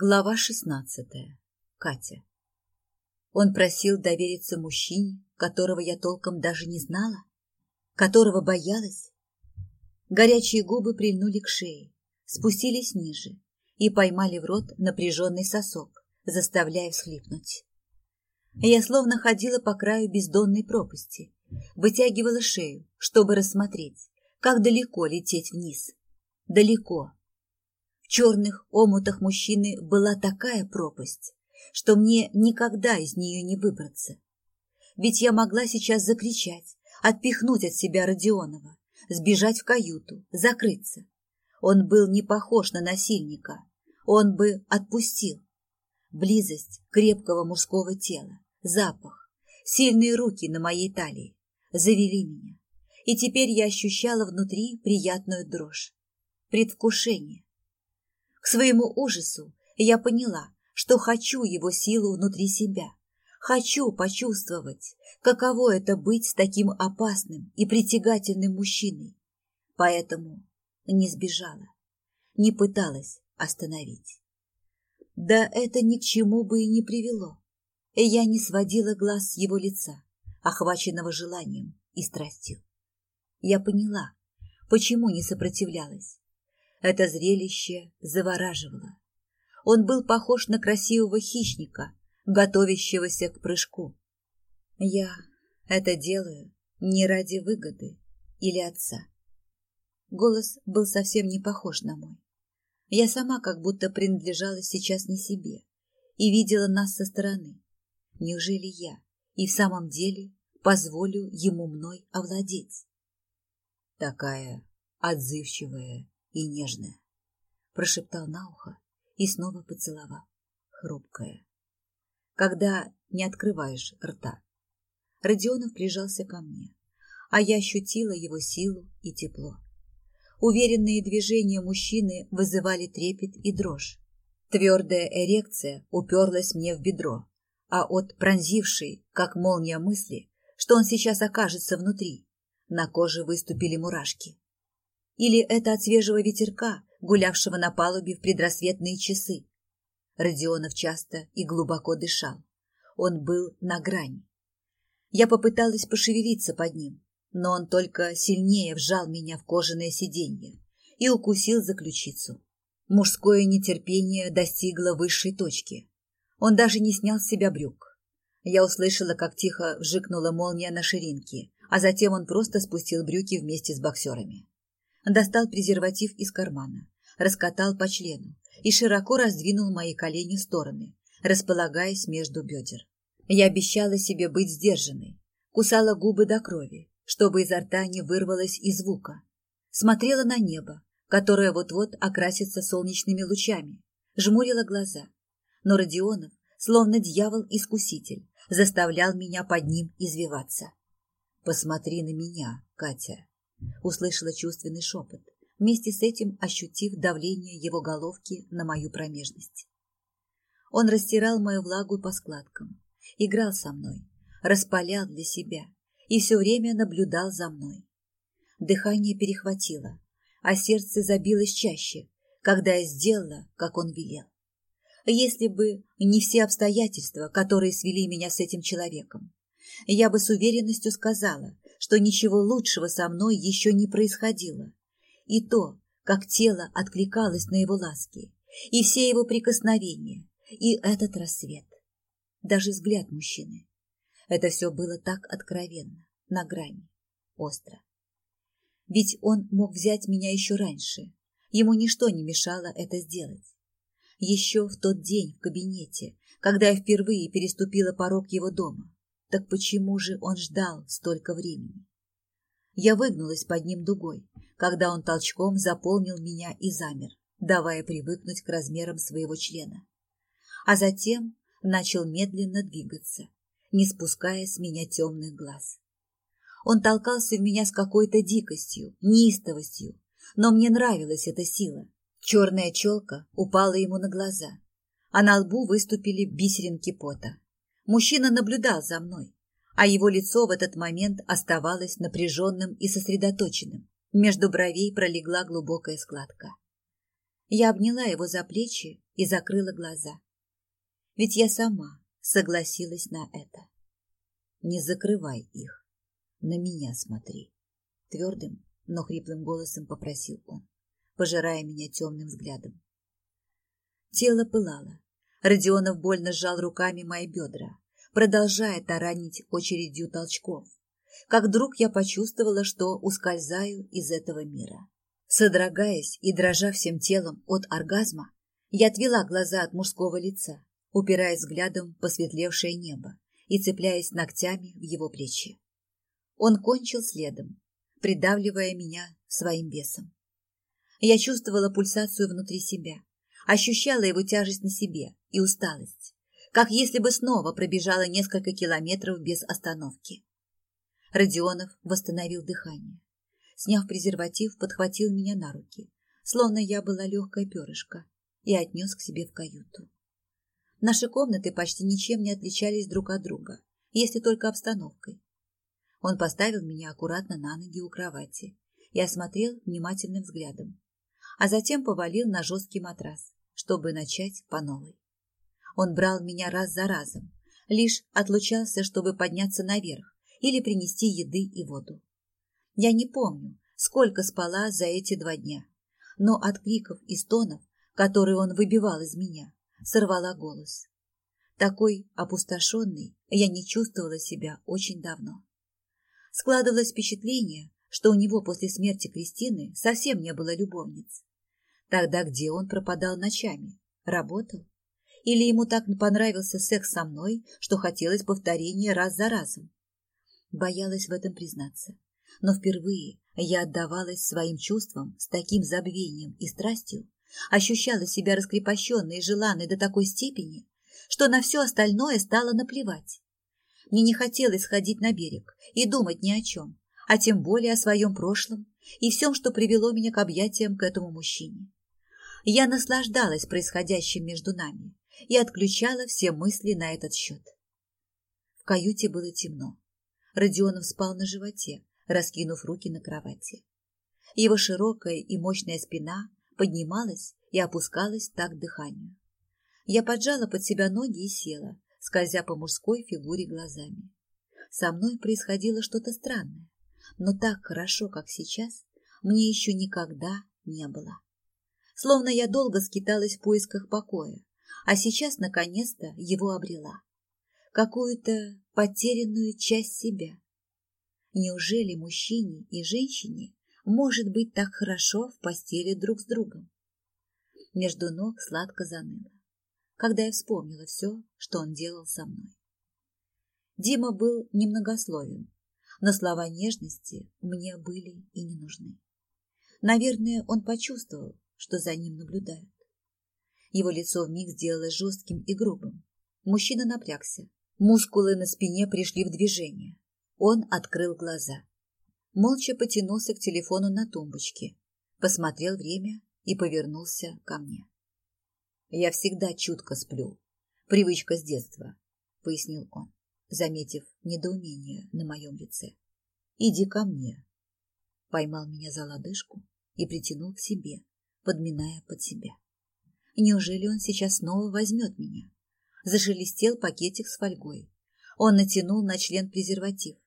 Глава шестнадцатая. Катя. Он просил довериться мужчине, которого я толком даже не знала, которого боялась. Горячие губы прильнули к шее, спустились ниже и поймали в рот напряженный сосок, заставляя всхлипнуть. Я словно ходила по краю бездонной пропасти, вытягивала шею, чтобы рассмотреть, как далеко лететь вниз. Далеко, в черных омутах мужчины была такая пропасть, что мне никогда из нее не выбраться. Ведь я могла сейчас закричать, отпихнуть от себя Родионова, сбежать в каюту, закрыться. Он был не похож на насильника, он бы отпустил. Близость крепкого мужского тела, запах, сильные руки на моей талии завели меня. И теперь я ощущала внутри приятную дрожь, предвкушение, своему ужасу я поняла, что хочу его силу внутри себя. Хочу почувствовать, каково это быть с таким опасным и притягательным мужчиной. Поэтому не сбежала, не пыталась остановить. Да это ни к чему бы и не привело. Я не сводила глаз с его лица, охваченного желанием и страстью. Я поняла, почему не сопротивлялась. Это зрелище завораживало. Он был похож на красивого хищника, готовящегося к прыжку. Я это делаю не ради выгоды или отца. Голос был совсем не похож на мой. Я сама как будто принадлежала сейчас не себе и видела нас со стороны. Неужели я и в самом деле позволю ему мной овладеть? Такая отзывчивая и нежная. Прошептал на ухо и снова поцеловал. Хрупкая. Когда не открываешь рта. Родионов прижался ко мне, а я ощутила его силу и тепло. Уверенные движения мужчины вызывали трепет и дрожь. Твердая эрекция уперлась мне в бедро, а от пронзившей, как молния мысли, что он сейчас окажется внутри, на коже выступили мурашки. Или это от свежего ветерка, гулявшего на палубе в предрассветные часы? Родионов часто и глубоко дышал. Он был на грани. Я попыталась пошевелиться под ним, но он только сильнее вжал меня в кожаное сиденье и укусил за ключицу. Мужское нетерпение достигло высшей точки. Он даже не снял с себя брюк. Я услышала, как тихо вжикнула молния на ширинке, а затем он просто спустил брюки вместе с боксерами достал презерватив из кармана, раскатал по члену и широко раздвинул мои колени в стороны, располагаясь между бедер. Я обещала себе быть сдержанной, кусала губы до крови, чтобы изо рта не вырвалось и звука. Смотрела на небо, которое вот-вот окрасится солнечными лучами, жмурила глаза. Но Родионов, словно дьявол-искуситель, заставлял меня под ним извиваться. «Посмотри на меня, Катя», Услышала чувственный шепот, вместе с этим ощутив давление его головки на мою промежность. Он растирал мою влагу по складкам, играл со мной, распалял для себя и все время наблюдал за мной. Дыхание перехватило, а сердце забилось чаще, когда я сделала, как он велел. Если бы не все обстоятельства, которые свели меня с этим человеком, я бы с уверенностью сказала, что ничего лучшего со мной еще не происходило. И то, как тело откликалось на его ласки, и все его прикосновения, и этот рассвет. Даже взгляд мужчины. Это все было так откровенно, на грани, остро. Ведь он мог взять меня еще раньше. Ему ничто не мешало это сделать. Еще в тот день в кабинете, когда я впервые переступила порог его дома, так почему же он ждал столько времени? Я выгнулась под ним дугой, когда он толчком заполнил меня и замер, давая привыкнуть к размерам своего члена. А затем начал медленно двигаться, не спуская с меня темных глаз. Он толкался в меня с какой-то дикостью, неистовостью, но мне нравилась эта сила. Черная челка упала ему на глаза, а на лбу выступили бисеринки пота. Мужчина наблюдал за мной, а его лицо в этот момент оставалось напряженным и сосредоточенным. Между бровей пролегла глубокая складка. Я обняла его за плечи и закрыла глаза. Ведь я сама согласилась на это. Не закрывай их. На меня смотри. Твердым, но хриплым голосом попросил он, пожирая меня темным взглядом. Тело пылало. Родионов больно сжал руками мои бедра, продолжая таранить очередью толчков. Как вдруг я почувствовала, что ускользаю из этого мира. Содрогаясь и дрожа всем телом от оргазма, я отвела глаза от мужского лица, упираясь взглядом в посветлевшее небо и цепляясь ногтями в его плечи. Он кончил следом, придавливая меня своим весом. Я чувствовала пульсацию внутри себя, ощущала его тяжесть на себе и усталость, как если бы снова пробежала несколько километров без остановки. Родионов восстановил дыхание. Сняв презерватив, подхватил меня на руки, словно я была легкая перышко, и отнес к себе в каюту. Наши комнаты почти ничем не отличались друг от друга, если только обстановкой. Он поставил меня аккуратно на ноги у кровати и осмотрел внимательным взглядом, а затем повалил на жесткий матрас, чтобы начать по новой. Он брал меня раз за разом, лишь отлучался, чтобы подняться наверх или принести еды и воду. Я не помню, сколько спала за эти два дня, но от криков и стонов, которые он выбивал из меня, сорвала голос. Такой опустошенной я не чувствовала себя очень давно. Складывалось впечатление, что у него после смерти Кристины совсем не было любовниц. Тогда где он пропадал ночами? Работал? Или ему так понравился секс со мной, что хотелось повторения раз за разом? Боялась в этом признаться. Но впервые я отдавалась своим чувствам с таким забвением и страстью, ощущала себя раскрепощенной и желанной до такой степени, что на все остальное стало наплевать. Мне не хотелось сходить на берег и думать ни о чем, а тем более о своем прошлом и всем, что привело меня к объятиям к этому мужчине. Я наслаждалась происходящим между нами и отключала все мысли на этот счет. В каюте было темно. Родионов спал на животе, раскинув руки на кровати. Его широкая и мощная спина поднималась и опускалась так дыханию. Я поджала под себя ноги и села, скользя по мужской фигуре глазами. Со мной происходило что-то странное, но так хорошо, как сейчас, мне еще никогда не было. Словно я долго скиталась в поисках покоя, а сейчас, наконец-то, его обрела. Какую-то потерянную часть себя. Неужели мужчине и женщине может быть так хорошо в постели друг с другом? Между ног сладко заныло когда я вспомнила все, что он делал со мной. Дима был немногословен, но слова нежности мне были и не нужны. Наверное, он почувствовал, что за ним наблюдают. Его лицо вмиг сделалось жестким и грубым. Мужчина напрягся. Мускулы на спине пришли в движение. Он открыл глаза. Молча потянулся к телефону на тумбочке, посмотрел время и повернулся ко мне. Я всегда чутко сплю. Привычка с детства, пояснил он, заметив недоумение на моем лице. Иди ко мне. Поймал меня за лодыжку и притянул к себе, подминая под себя. Неужели он сейчас снова возьмет меня? Зашелестел пакетик с фольгой. Он натянул на член презерватив.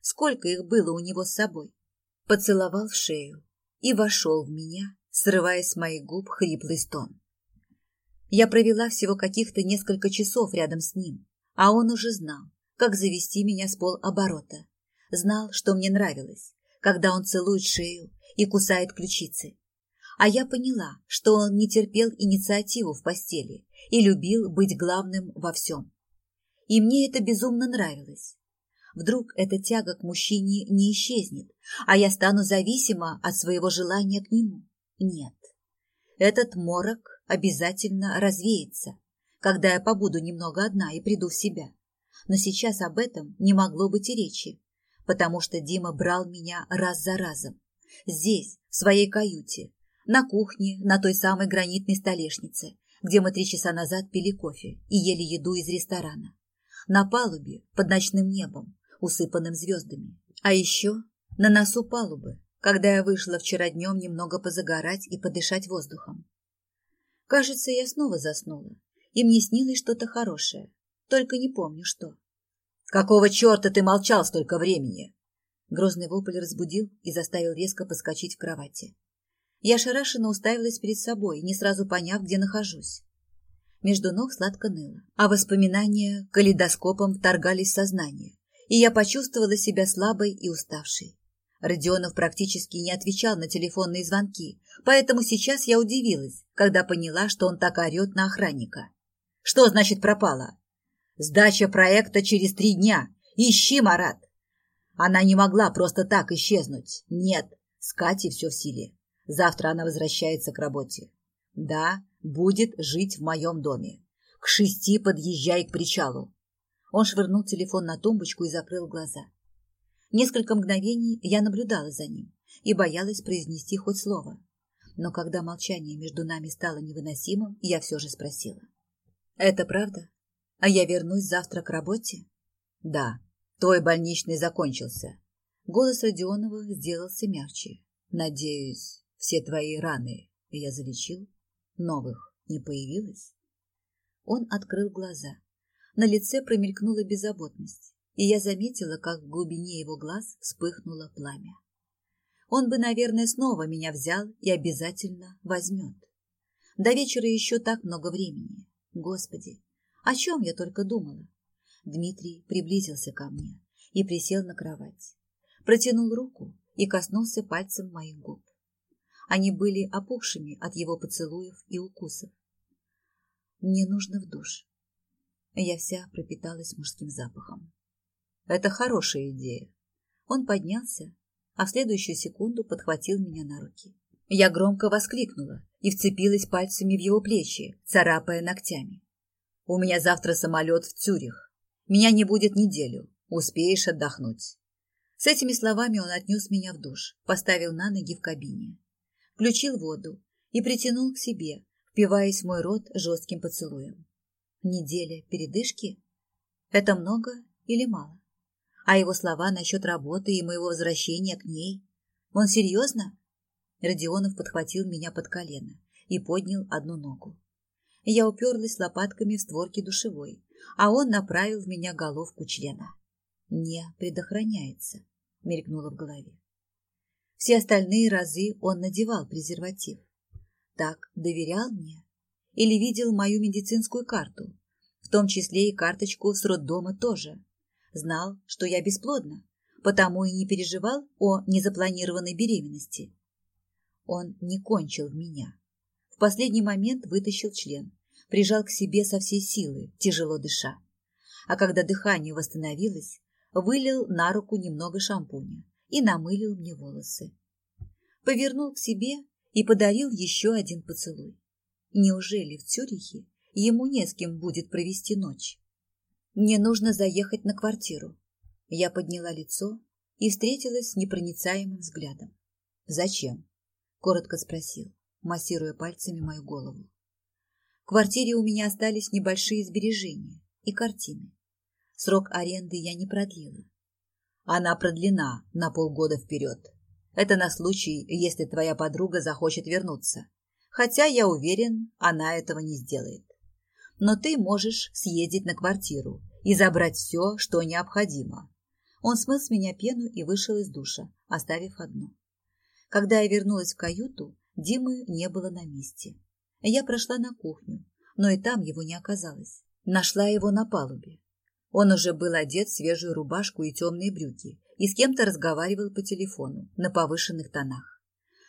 Сколько их было у него с собой? Поцеловал шею и вошел в меня, срывая с моих губ хриплый стон. Я провела всего каких-то несколько часов рядом с ним, а он уже знал, как завести меня с полоборота. Знал, что мне нравилось, когда он целует шею и кусает ключицы. А я поняла, что он не терпел инициативу в постели и любил быть главным во всем. И мне это безумно нравилось. Вдруг эта тяга к мужчине не исчезнет, а я стану зависима от своего желания к нему. Нет. Этот морок обязательно развеется, когда я побуду немного одна и приду в себя. Но сейчас об этом не могло быть и речи, потому что Дима брал меня раз за разом. Здесь, в своей каюте, на кухне, на той самой гранитной столешнице, где мы три часа назад пили кофе и ели еду из ресторана. На палубе, под ночным небом, усыпанным звездами. А еще на носу палубы, когда я вышла вчера днем немного позагорать и подышать воздухом. Кажется, я снова заснула, и мне снилось что-то хорошее, только не помню что. «Какого черта ты молчал столько времени?» Грозный вопль разбудил и заставил резко подскочить в кровати. Я шарашенно уставилась перед собой, не сразу поняв, где нахожусь. Между ног сладко ныло, а воспоминания калейдоскопом вторгались в сознание, и я почувствовала себя слабой и уставшей. Родионов практически не отвечал на телефонные звонки, поэтому сейчас я удивилась, когда поняла, что он так орет на охранника. «Что значит пропала?» «Сдача проекта через три дня. Ищи, Марат!» Она не могла просто так исчезнуть. Нет, с Катей все в силе. Завтра она возвращается к работе. Да, будет жить в моем доме. К шести подъезжай к причалу. Он швырнул телефон на тумбочку и закрыл глаза. Несколько мгновений я наблюдала за ним и боялась произнести хоть слово. Но когда молчание между нами стало невыносимым, я все же спросила. «Это правда? А я вернусь завтра к работе?» «Да, твой больничный закончился». Голос Родионова сделался мягче. «Надеюсь, все твои раны я залечил?» Новых не появилось? Он открыл глаза. На лице промелькнула беззаботность, и я заметила, как в глубине его глаз вспыхнуло пламя. Он бы, наверное, снова меня взял и обязательно возьмет. До вечера еще так много времени. Господи, о чем я только думала? Дмитрий приблизился ко мне и присел на кровать. Протянул руку и коснулся пальцем моих губ. Они были опухшими от его поцелуев и укусов. Мне нужно в душ. Я вся пропиталась мужским запахом. Это хорошая идея. Он поднялся, а в следующую секунду подхватил меня на руки. Я громко воскликнула и вцепилась пальцами в его плечи, царапая ногтями. «У меня завтра самолет в Цюрих. Меня не будет неделю. Успеешь отдохнуть». С этими словами он отнес меня в душ, поставил на ноги в кабине включил воду и притянул к себе, впиваясь в мой рот жестким поцелуем. Неделя передышки? Это много или мало? А его слова насчет работы и моего возвращения к ней? Он серьезно? Родионов подхватил меня под колено и поднял одну ногу. Я уперлась лопатками в створки душевой, а он направил в меня головку члена. «Не предохраняется», — мелькнуло в голове. Все остальные разы он надевал презерватив. Так доверял мне? Или видел мою медицинскую карту, в том числе и карточку с роддома тоже? Знал, что я бесплодна, потому и не переживал о незапланированной беременности. Он не кончил в меня. В последний момент вытащил член, прижал к себе со всей силы, тяжело дыша. А когда дыхание восстановилось, вылил на руку немного шампуня и намылил мне волосы. Повернул к себе и подарил еще один поцелуй. Неужели в Цюрихе ему не с кем будет провести ночь? Мне нужно заехать на квартиру. Я подняла лицо и встретилась с непроницаемым взглядом. «Зачем?» – коротко спросил, массируя пальцами мою голову. В квартире у меня остались небольшие сбережения и картины. Срок аренды я не продлила, она продлена на полгода вперед. Это на случай, если твоя подруга захочет вернуться. Хотя, я уверен, она этого не сделает. Но ты можешь съездить на квартиру и забрать все, что необходимо. Он смыл с меня пену и вышел из душа, оставив одну. Когда я вернулась в каюту, Димы не было на месте. Я прошла на кухню, но и там его не оказалось. Нашла его на палубе. Он уже был одет в свежую рубашку и темные брюки и с кем-то разговаривал по телефону на повышенных тонах.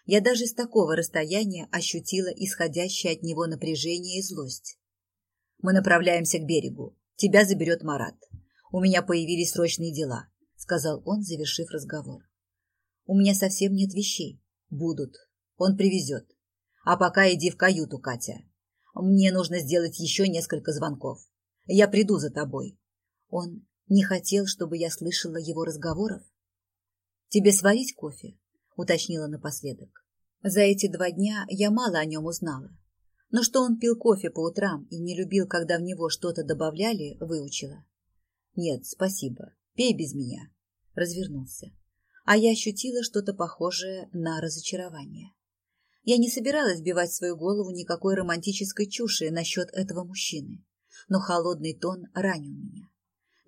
Я даже с такого расстояния ощутила исходящее от него напряжение и злость. «Мы направляемся к берегу. Тебя заберет Марат. У меня появились срочные дела», — сказал он, завершив разговор. «У меня совсем нет вещей. Будут. Он привезет. А пока иди в каюту, Катя. Мне нужно сделать еще несколько звонков. Я приду за тобой. Он не хотел, чтобы я слышала его разговоров? «Тебе сварить кофе?» — уточнила напоследок. За эти два дня я мало о нем узнала. Но что он пил кофе по утрам и не любил, когда в него что-то добавляли, выучила. «Нет, спасибо. Пей без меня». Развернулся. А я ощутила что-то похожее на разочарование. Я не собиралась бивать свою голову никакой романтической чуши насчет этого мужчины, но холодный тон ранил меня.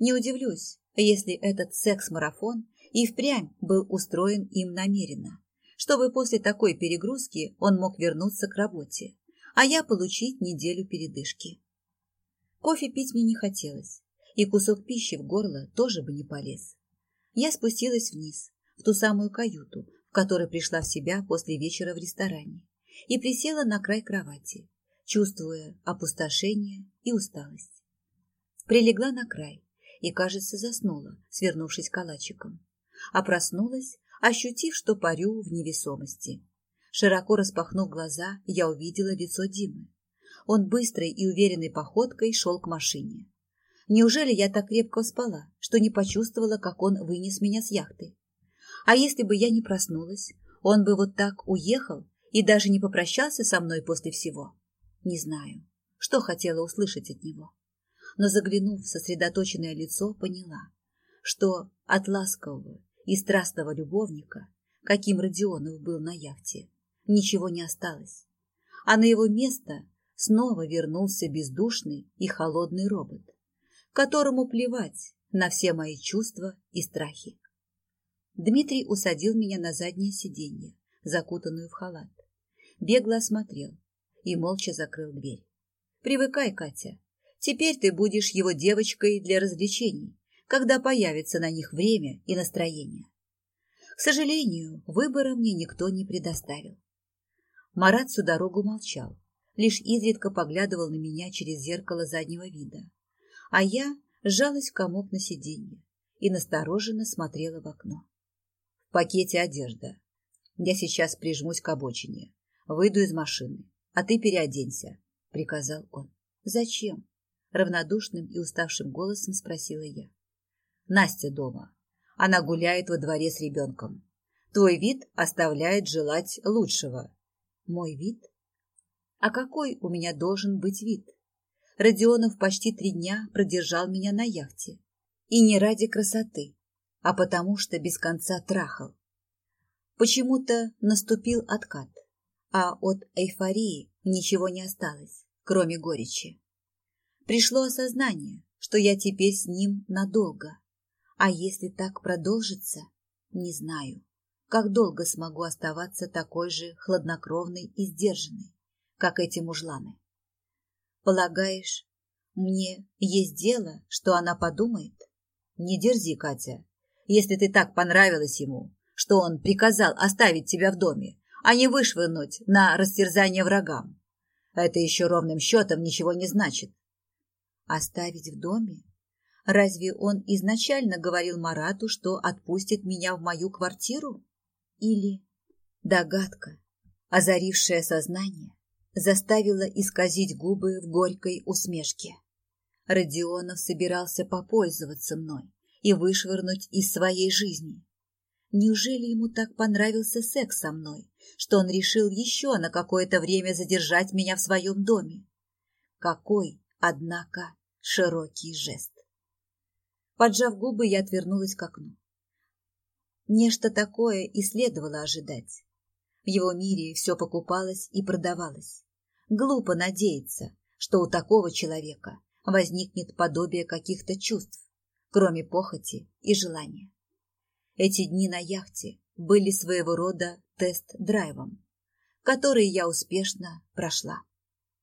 Не удивлюсь, если этот секс-марафон и впрямь был устроен им намеренно, чтобы после такой перегрузки он мог вернуться к работе, а я получить неделю передышки. Кофе пить мне не хотелось, и кусок пищи в горло тоже бы не полез. Я спустилась вниз, в ту самую каюту, в которой пришла в себя после вечера в ресторане, и присела на край кровати, чувствуя опустошение и усталость. Прилегла на край и, кажется, заснула, свернувшись калачиком, а проснулась, ощутив, что парю в невесомости. Широко распахнув глаза, я увидела лицо Димы. Он быстрой и уверенной походкой шел к машине. Неужели я так крепко спала, что не почувствовала, как он вынес меня с яхты? А если бы я не проснулась, он бы вот так уехал и даже не попрощался со мной после всего? Не знаю, что хотела услышать от него. Но заглянув в сосредоточенное лицо, поняла, что от ласкового и страстного любовника, каким Родионов был на яхте, ничего не осталось. А на его место снова вернулся бездушный и холодный робот, которому плевать на все мои чувства и страхи. Дмитрий усадил меня на заднее сиденье, закутанную в халат. Бегло осмотрел и молча закрыл дверь. «Привыкай, Катя. Теперь ты будешь его девочкой для развлечений, когда появится на них время и настроение. К сожалению, выбора мне никто не предоставил. Марат всю дорогу молчал, лишь изредка поглядывал на меня через зеркало заднего вида, а я сжалась в комок на сиденье и настороженно смотрела в окно. В пакете одежда. Я сейчас прижмусь к обочине, выйду из машины, а ты переоденься, — приказал он. Зачем? Равнодушным и уставшим голосом спросила я. Настя дома. Она гуляет во дворе с ребенком. Твой вид оставляет желать лучшего. Мой вид? А какой у меня должен быть вид? Родионов почти три дня продержал меня на яхте. И не ради красоты, а потому что без конца трахал. Почему-то наступил откат, а от эйфории ничего не осталось, кроме горечи. Пришло осознание, что я теперь с ним надолго. А если так продолжится, не знаю, как долго смогу оставаться такой же хладнокровной и сдержанной, как эти мужланы. Полагаешь, мне есть дело, что она подумает? Не дерзи, Катя. Если ты так понравилась ему, что он приказал оставить тебя в доме, а не вышвырнуть на растерзание врагам, это еще ровным счетом ничего не значит. Оставить в доме? Разве он изначально говорил Марату, что отпустит меня в мою квартиру? Или догадка, озарившая сознание, заставила исказить губы в горькой усмешке. Родионов собирался попользоваться мной и вышвырнуть из своей жизни. Неужели ему так понравился секс со мной, что он решил еще на какое-то время задержать меня в своем доме? Какой, однако, широкий жест. Поджав губы, я отвернулась к окну. Нечто такое и следовало ожидать. В его мире все покупалось и продавалось. Глупо надеяться, что у такого человека возникнет подобие каких-то чувств, кроме похоти и желания. Эти дни на яхте были своего рода тест-драйвом, который я успешно прошла.